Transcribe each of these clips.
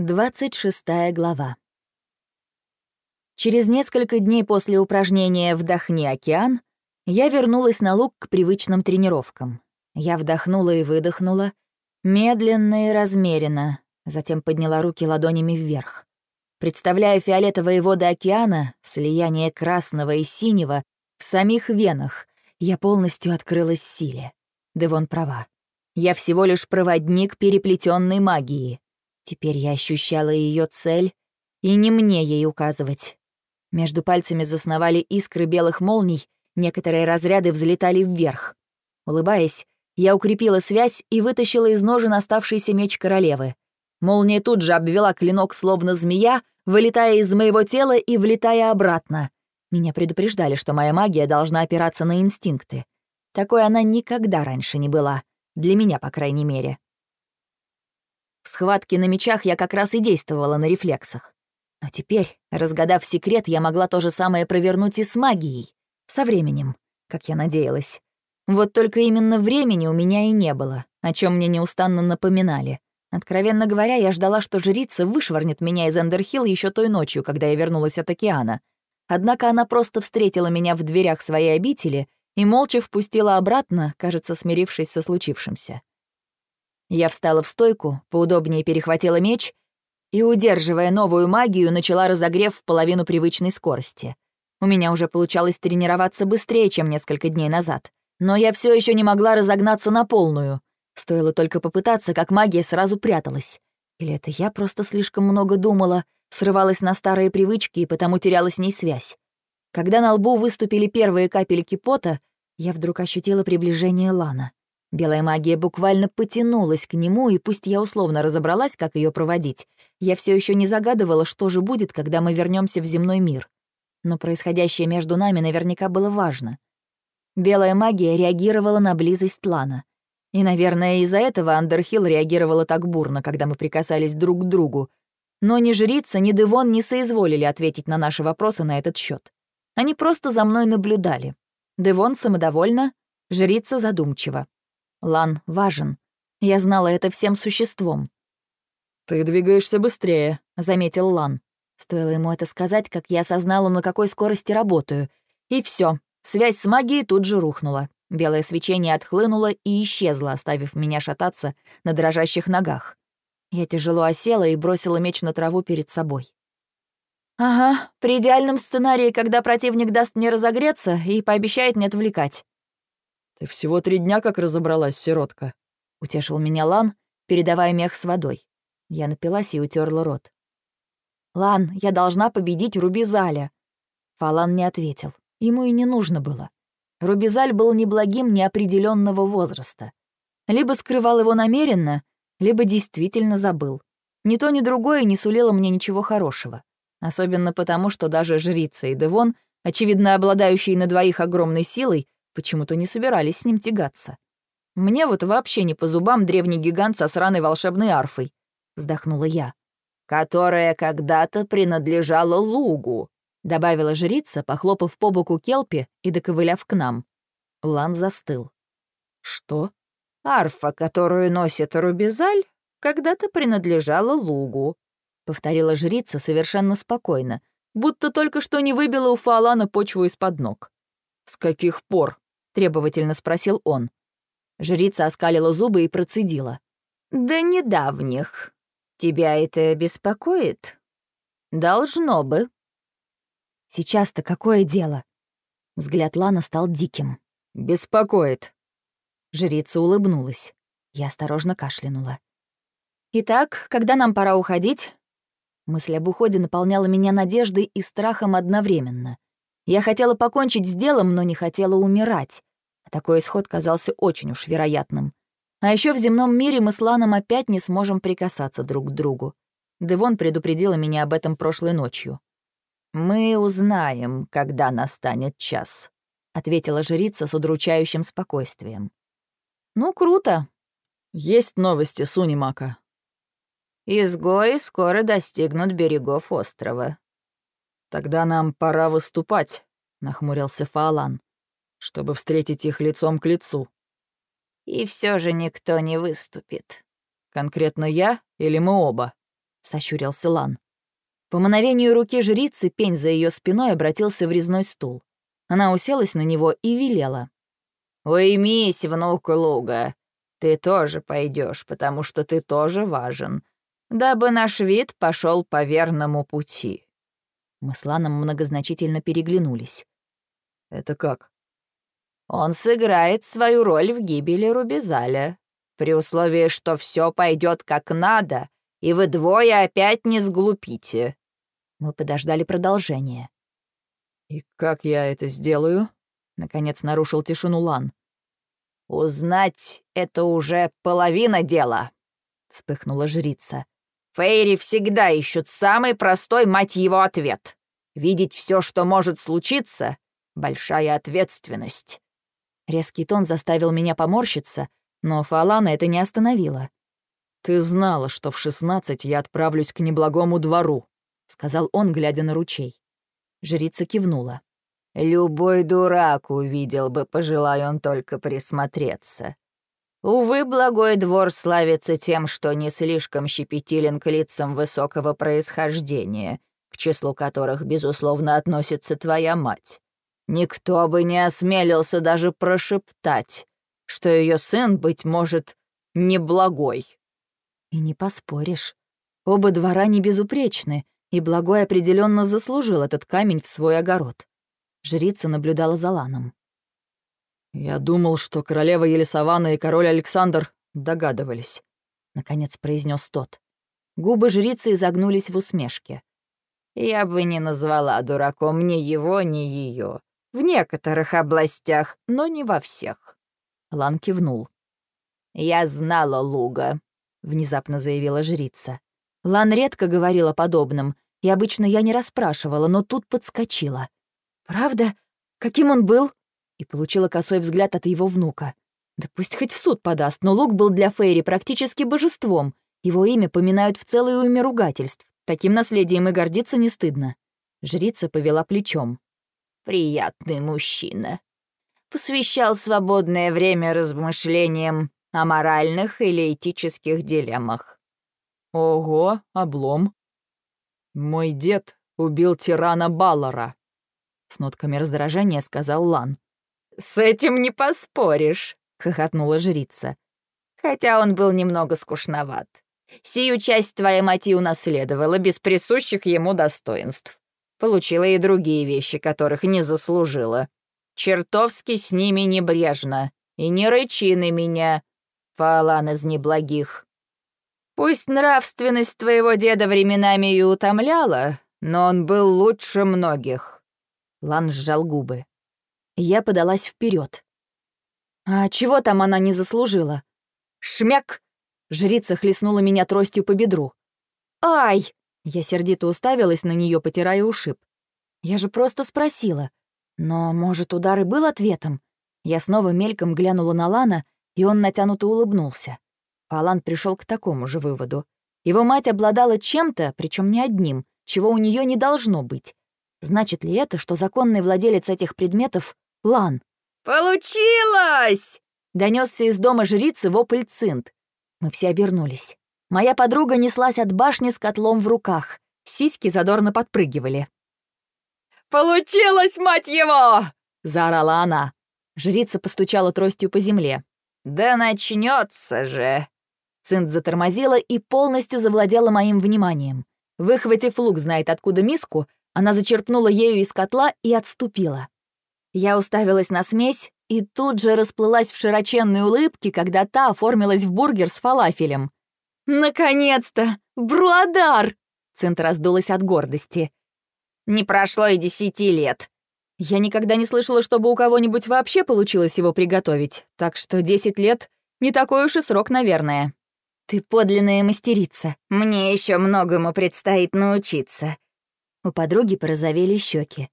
26 глава. Через несколько дней после упражнения «Вдохни океан» я вернулась на луг к привычным тренировкам. Я вдохнула и выдохнула, медленно и размеренно, затем подняла руки ладонями вверх. Представляя фиолетовые воды океана, слияние красного и синего в самих венах, я полностью открылась силе. Девон права. Я всего лишь проводник переплетенной магии. Теперь я ощущала ее цель, и не мне ей указывать. Между пальцами засновали искры белых молний, некоторые разряды взлетали вверх. Улыбаясь, я укрепила связь и вытащила из ножен оставшийся меч королевы. Молния тут же обвела клинок, словно змея, вылетая из моего тела и влетая обратно. Меня предупреждали, что моя магия должна опираться на инстинкты. Такой она никогда раньше не была. Для меня, по крайней мере. Схватке на мечах я как раз и действовала на рефлексах. Но теперь, разгадав секрет, я могла то же самое провернуть и с магией. Со временем, как я надеялась. Вот только именно времени у меня и не было, о чем мне неустанно напоминали. Откровенно говоря, я ждала, что жрица вышвырнет меня из Эндерхилл еще той ночью, когда я вернулась от океана. Однако она просто встретила меня в дверях своей обители и молча впустила обратно, кажется, смирившись со случившимся. Я встала в стойку, поудобнее перехватила меч и, удерживая новую магию, начала разогрев в половину привычной скорости. У меня уже получалось тренироваться быстрее, чем несколько дней назад. Но я все еще не могла разогнаться на полную. Стоило только попытаться, как магия сразу пряталась. Или это я просто слишком много думала, срывалась на старые привычки и потому теряла с ней связь. Когда на лбу выступили первые капельки пота, я вдруг ощутила приближение Лана. Белая магия буквально потянулась к нему, и пусть я условно разобралась, как ее проводить, я все еще не загадывала, что же будет, когда мы вернемся в земной мир. Но происходящее между нами наверняка было важно. Белая магия реагировала на близость Лана. И, наверное, из-за этого Андерхилл реагировала так бурно, когда мы прикасались друг к другу. Но ни жрица, ни Девон не соизволили ответить на наши вопросы на этот счет. Они просто за мной наблюдали. Девон самодовольно, жрица задумчиво. Лан важен. Я знала это всем существом. «Ты двигаешься быстрее», — заметил Лан. Стоило ему это сказать, как я осознала, на какой скорости работаю. И все. Связь с магией тут же рухнула. Белое свечение отхлынуло и исчезло, оставив меня шататься на дрожащих ногах. Я тяжело осела и бросила меч на траву перед собой. «Ага, при идеальном сценарии, когда противник даст мне разогреться и пообещает не отвлекать. «Ты всего три дня как разобралась, сиротка», — утешил меня Лан, передавая мех с водой. Я напилась и утерла рот. «Лан, я должна победить Рубизаля». Фалан не ответил. Ему и не нужно было. Рубизаль был неблагим неопределенного возраста. Либо скрывал его намеренно, либо действительно забыл. Ни то, ни другое не сулило мне ничего хорошего. Особенно потому, что даже жрица и Девон, очевидно обладающие на двоих огромной силой, почему-то не собирались с ним тягаться. Мне вот вообще не по зубам древний гигант со сраной волшебной арфой, вздохнула я. Которая когда-то принадлежала лугу, добавила жрица, похлопав по боку Келпи и доковыляв к нам. Лан застыл. Что? Арфа, которую носит Рубизаль, когда-то принадлежала лугу, повторила жрица совершенно спокойно, будто только что не выбила у Фаолана почву из-под ног. «С каких пор?» — требовательно спросил он. Жрица оскалила зубы и процедила. «Да недавних. Тебя это беспокоит?» «Должно бы». «Сейчас-то какое дело?» Взгляд Лана стал диким. «Беспокоит». Жрица улыбнулась. Я осторожно кашлянула. «Итак, когда нам пора уходить?» Мысль об уходе наполняла меня надеждой и страхом одновременно. Я хотела покончить с делом, но не хотела умирать. А такой исход казался очень уж вероятным. А еще в земном мире мы с Ланом опять не сможем прикасаться друг к другу. Девон предупредила меня об этом прошлой ночью. «Мы узнаем, когда настанет час», — ответила жрица с удручающим спокойствием. «Ну, круто». «Есть новости, Сунимака». «Изгои скоро достигнут берегов острова», «Тогда нам пора выступать», — нахмурился Фаолан, «чтобы встретить их лицом к лицу». «И все же никто не выступит». «Конкретно я или мы оба?» — сощурился Лан. По мановению руки жрицы пень за ее спиной обратился в резной стул. Она уселась на него и велела. «Уймись, внук Луга. Ты тоже пойдешь, потому что ты тоже важен, дабы наш вид пошел по верному пути». Мы с Ланом многозначительно переглянулись. «Это как?» «Он сыграет свою роль в гибели Рубизаля, при условии, что все пойдет как надо, и вы двое опять не сглупите». Мы подождали продолжения. «И как я это сделаю?» — наконец нарушил тишину Лан. «Узнать — это уже половина дела», — вспыхнула жрица. «Фейри всегда ищут самый простой, мать его, ответ. Видеть все, что может случиться — большая ответственность». Резкий тон заставил меня поморщиться, но Фалана это не остановило. «Ты знала, что в шестнадцать я отправлюсь к неблагому двору», — сказал он, глядя на ручей. Жрица кивнула. «Любой дурак увидел бы, пожелая он только присмотреться. Увы, благой двор славится тем, что не слишком щепетилен к лицам высокого происхождения, к числу которых, безусловно, относится твоя мать. Никто бы не осмелился даже прошептать, что ее сын, быть может, неблагой. И не поспоришь. Оба двора не безупречны, и Благой определенно заслужил этот камень в свой огород. Жрица наблюдала за Ланом. «Я думал, что королева Елисавана и король Александр догадывались», — наконец произнес тот. Губы жрицы изогнулись в усмешке. «Я бы не назвала дураком ни его, ни ее. В некоторых областях, но не во всех». Лан кивнул. «Я знала Луга», — внезапно заявила жрица. Лан редко говорил о подобном, и обычно я не расспрашивала, но тут подскочила. «Правда? Каким он был?» И получила косой взгляд от его внука. Да пусть хоть в суд подаст, но Лук был для Фейри практически божеством. Его имя поминают в целой уйме ругательств. Таким наследием и гордиться не стыдно. Жрица повела плечом. «Приятный мужчина. Посвящал свободное время размышлениям о моральных или этических дилеммах. Ого, облом. Мой дед убил тирана Баллара. С нотками раздражения сказал Лан. «С этим не поспоришь», — хохотнула жрица. «Хотя он был немного скучноват. Сию часть твоя мать и унаследовала без присущих ему достоинств. Получила и другие вещи, которых не заслужила. Чертовски с ними небрежно. И не рычи на меня, Фалан из неблагих. Пусть нравственность твоего деда временами и утомляла, но он был лучше многих». Лан сжал губы. Я подалась вперед. «А чего там она не заслужила?» «Шмяк!» Жрица хлестнула меня тростью по бедру. «Ай!» Я сердито уставилась на нее, потирая ушиб. «Я же просто спросила. Но, может, удар и был ответом?» Я снова мельком глянула на Лана, и он натянуто улыбнулся. Алан пришел к такому же выводу. Его мать обладала чем-то, причем не одним, чего у нее не должно быть. Значит ли это, что законный владелец этих предметов — Лан? «Получилось!» — донесся из дома жрицы вопль цинт. Мы все обернулись. Моя подруга неслась от башни с котлом в руках. Сиськи задорно подпрыгивали. «Получилось, мать его!» — заорала она. Жрица постучала тростью по земле. «Да начнется же!» Цинт затормозила и полностью завладела моим вниманием. Выхватив лук знает откуда миску, она зачерпнула ею из котла и отступила. Я уставилась на смесь и тут же расплылась в широченной улыбке, когда та оформилась в бургер с фалафелем. «Наконец-то! Бруадар!» Цинт раздулась от гордости. «Не прошло и десяти лет». Я никогда не слышала, чтобы у кого-нибудь вообще получилось его приготовить, так что десять лет — не такой уж и срок, наверное. «Ты подлинная мастерица. Мне еще многому предстоит научиться». У подруги порозовели щеки.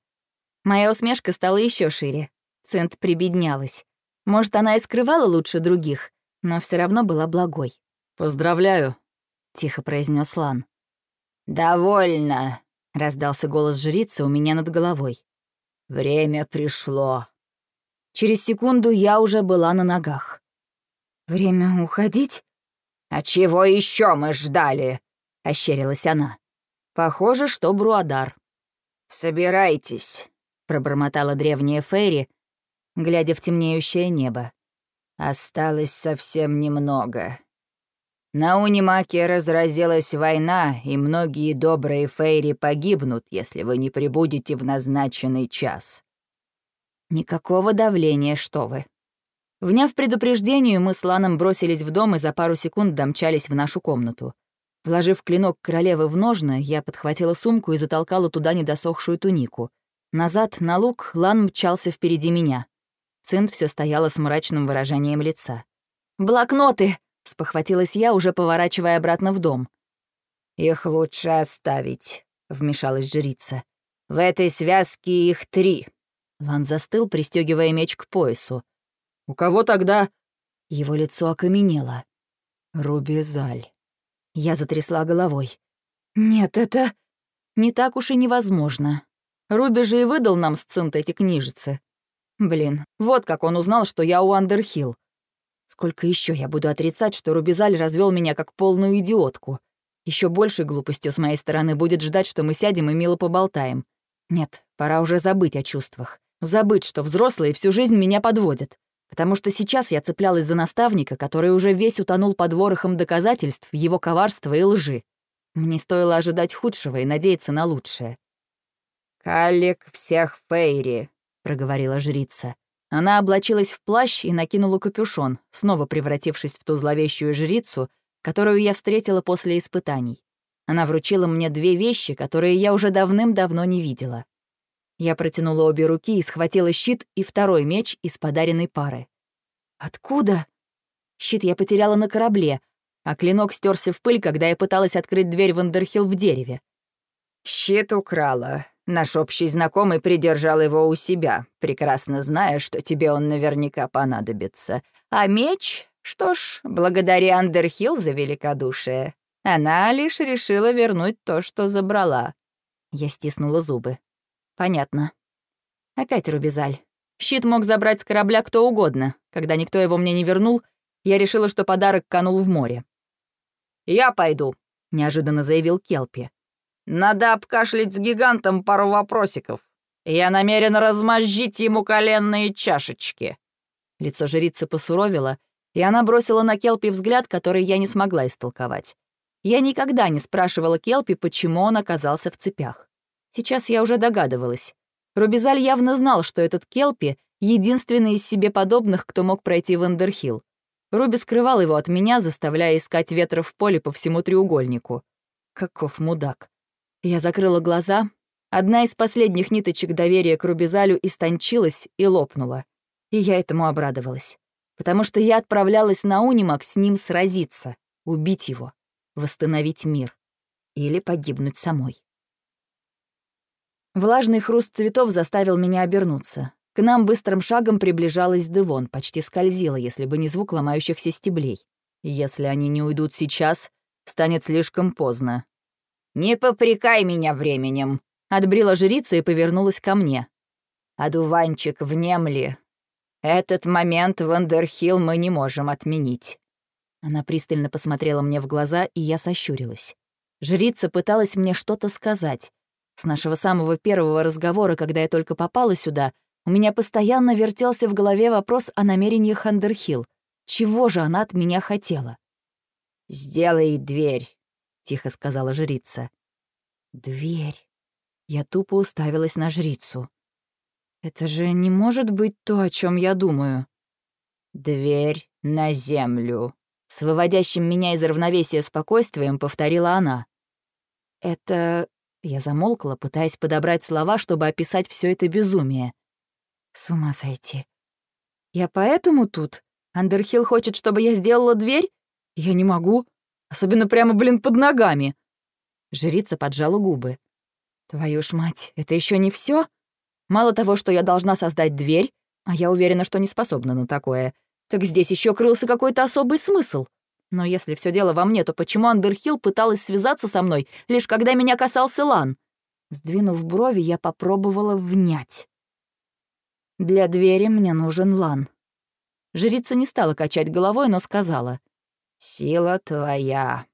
Моя усмешка стала еще шире. Цент прибеднялась. Может, она и скрывала лучше других, но все равно была благой. «Поздравляю», — тихо произнес Лан. «Довольно», — раздался голос жрицы у меня над головой. «Время пришло». Через секунду я уже была на ногах. «Время уходить?» «А чего еще мы ждали? ощерилась она. «Похоже, что Бруадар». «Собирайтесь», — пробормотала древняя Фейри, глядя в темнеющее небо. «Осталось совсем немного. На Унимаке разразилась война, и многие добрые Фейри погибнут, если вы не прибудете в назначенный час». «Никакого давления, что вы», Вняв предупреждению, мы с Ланом бросились в дом и за пару секунд домчались в нашу комнату. Вложив клинок королевы в ножны, я подхватила сумку и затолкала туда недосохшую тунику. Назад, на луг, Лан мчался впереди меня. Цинт все стояла с мрачным выражением лица. «Блокноты!» — спохватилась я, уже поворачивая обратно в дом. «Их лучше оставить», — вмешалась жрица. «В этой связке их три». Лан застыл, пристегивая меч к поясу. «У кого тогда...» Его лицо окаменело. «Рубизаль». Я затрясла головой. «Нет, это не так уж и невозможно. Руби же и выдал нам с Цинт эти книжицы. Блин, вот как он узнал, что я у Андерхилл. Сколько еще я буду отрицать, что Рубизаль развел меня как полную идиотку? Еще большей глупостью с моей стороны будет ждать, что мы сядем и мило поболтаем. Нет, пора уже забыть о чувствах. Забыть, что взрослые всю жизнь меня подводят потому что сейчас я цеплялась за наставника, который уже весь утонул под ворохом доказательств его коварства и лжи. Мне стоило ожидать худшего и надеяться на лучшее. «Калик всех Фейри», — проговорила жрица. Она облачилась в плащ и накинула капюшон, снова превратившись в ту зловещую жрицу, которую я встретила после испытаний. Она вручила мне две вещи, которые я уже давным-давно не видела. Я протянула обе руки и схватила щит и второй меч из подаренной пары. «Откуда?» Щит я потеряла на корабле, а клинок стерся в пыль, когда я пыталась открыть дверь в Андерхилл в дереве. «Щит украла. Наш общий знакомый придержал его у себя, прекрасно зная, что тебе он наверняка понадобится. А меч? Что ж, благодаря Андерхилл за великодушие. Она лишь решила вернуть то, что забрала». Я стиснула зубы. Понятно. Опять Рубизаль. Щит мог забрать с корабля кто угодно. Когда никто его мне не вернул, я решила, что подарок канул в море. «Я пойду», — неожиданно заявил Келпи. «Надо обкашлять с гигантом пару вопросиков. Я намерен размозжить ему коленные чашечки». Лицо жрицы посуровило, и она бросила на Келпи взгляд, который я не смогла истолковать. Я никогда не спрашивала Келпи, почему он оказался в цепях. Сейчас я уже догадывалась. Рубизаль явно знал, что этот Келпи — единственный из себе подобных, кто мог пройти в Эндерхилл. Руби скрывал его от меня, заставляя искать ветра в поле по всему треугольнику. Каков мудак. Я закрыла глаза. Одна из последних ниточек доверия к Рубизалю истончилась и лопнула. И я этому обрадовалась. Потому что я отправлялась на Унимак с ним сразиться, убить его, восстановить мир. Или погибнуть самой. Влажный хруст цветов заставил меня обернуться. К нам быстрым шагом приближалась Девон, почти скользила, если бы не звук ломающихся стеблей. Если они не уйдут сейчас, станет слишком поздно. «Не попрекай меня временем», — отбрила жрица и повернулась ко мне. «Одуванчик, внемли. Этот момент в Андерхилл мы не можем отменить». Она пристально посмотрела мне в глаза, и я сощурилась. Жрица пыталась мне что-то сказать, с нашего самого первого разговора, когда я только попала сюда, у меня постоянно вертелся в голове вопрос о намерении Хандерхилл. Чего же она от меня хотела? «Сделай дверь», — тихо сказала жрица. «Дверь». Я тупо уставилась на жрицу. «Это же не может быть то, о чем я думаю». «Дверь на землю», — с выводящим меня из равновесия спокойствием повторила она. «Это я замолкла, пытаясь подобрать слова, чтобы описать все это безумие. С ума сойти. Я поэтому тут? Андерхилл хочет, чтобы я сделала дверь? Я не могу. Особенно прямо, блин, под ногами. Жрица поджала губы. Твою ж мать, это еще не все? Мало того, что я должна создать дверь, а я уверена, что не способна на такое, так здесь еще крылся какой-то особый смысл. Но если все дело во мне, то почему Андерхилл пыталась связаться со мной, лишь когда меня касался Лан? Сдвинув брови, я попробовала внять. Для двери мне нужен Лан. Жрица не стала качать головой, но сказала. «Сила твоя».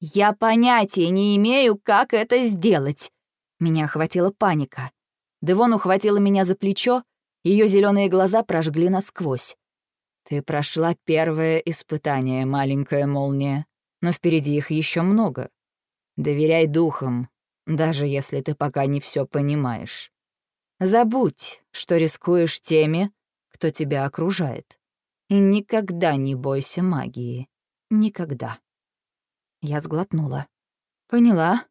Я понятия не имею, как это сделать. Меня охватила паника. Девон ухватила меня за плечо, ее зеленые глаза прожгли насквозь. Ты прошла первое испытание, маленькая молния, но впереди их еще много. Доверяй духам, даже если ты пока не все понимаешь. Забудь, что рискуешь теми, кто тебя окружает. И никогда не бойся магии. Никогда. Я сглотнула. Поняла.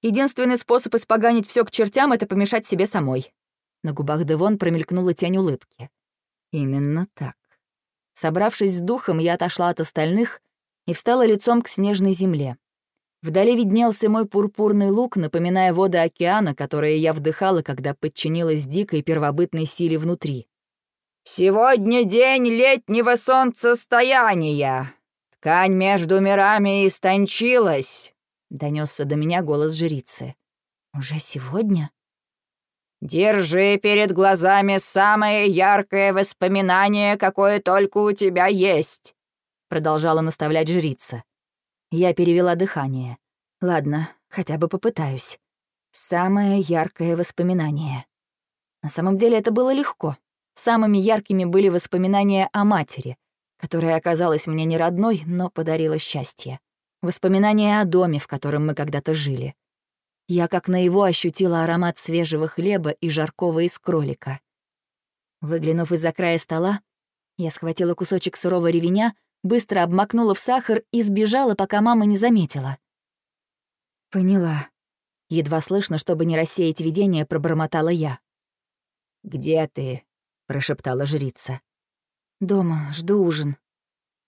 Единственный способ испоганить все к чертям — это помешать себе самой. На губах Девон промелькнула тень улыбки. Именно так. Собравшись с духом, я отошла от остальных и встала лицом к снежной земле. Вдали виднелся мой пурпурный лук, напоминая воды океана, которые я вдыхала, когда подчинилась дикой первобытной силе внутри. «Сегодня день летнего солнцестояния. Ткань между мирами истончилась», — донесся до меня голос жрицы. «Уже сегодня?» «Держи перед глазами самое яркое воспоминание, какое только у тебя есть», — продолжала наставлять жрица. Я перевела дыхание. Ладно, хотя бы попытаюсь. Самое яркое воспоминание. На самом деле это было легко. Самыми яркими были воспоминания о матери, которая оказалась мне не родной, но подарила счастье. Воспоминания о доме, в котором мы когда-то жили. Я как на его ощутила аромат свежего хлеба и жаркого из кролика. Выглянув из-за края стола, я схватила кусочек сырого ревеня, быстро обмакнула в сахар и сбежала, пока мама не заметила. «Поняла». Едва слышно, чтобы не рассеять видение, пробормотала я. «Где ты?» — прошептала жрица. «Дома, жду ужин».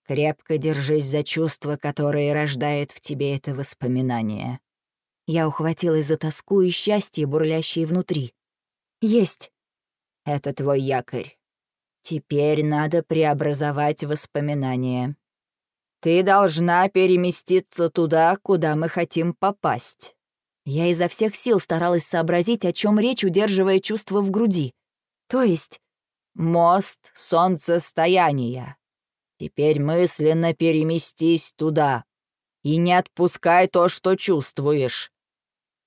«Крепко держись за чувство, которое рождает в тебе это воспоминание. Я ухватилась за тоску и счастье, бурлящие внутри. «Есть!» «Это твой якорь. Теперь надо преобразовать воспоминания. Ты должна переместиться туда, куда мы хотим попасть». Я изо всех сил старалась сообразить, о чем речь, удерживая чувство в груди. То есть... «Мост солнцестояния. Теперь мысленно переместись туда. И не отпускай то, что чувствуешь.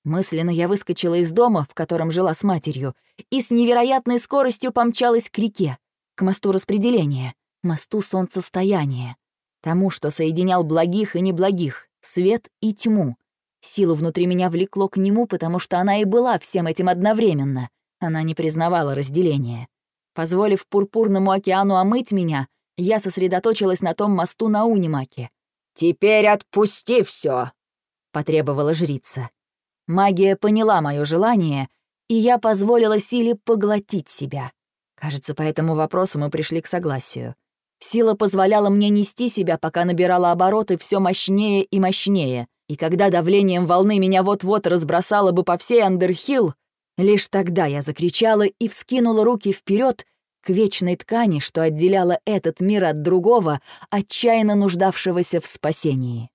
Мысленно я выскочила из дома, в котором жила с матерью, и с невероятной скоростью помчалась к реке, к мосту распределения, мосту солнцестояния, тому, что соединял благих и неблагих, свет и тьму. Силу внутри меня влекло к нему, потому что она и была всем этим одновременно. Она не признавала разделения. Позволив пурпурному океану омыть меня, я сосредоточилась на том мосту на Унимаке. «Теперь отпусти все, потребовала жрица. Магия поняла мое желание, и я позволила силе поглотить себя. Кажется, по этому вопросу мы пришли к согласию. Сила позволяла мне нести себя, пока набирала обороты все мощнее и мощнее, и когда давлением волны меня вот-вот разбросало бы по всей Андерхилл, лишь тогда я закричала и вскинула руки вперед к вечной ткани, что отделяла этот мир от другого, отчаянно нуждавшегося в спасении.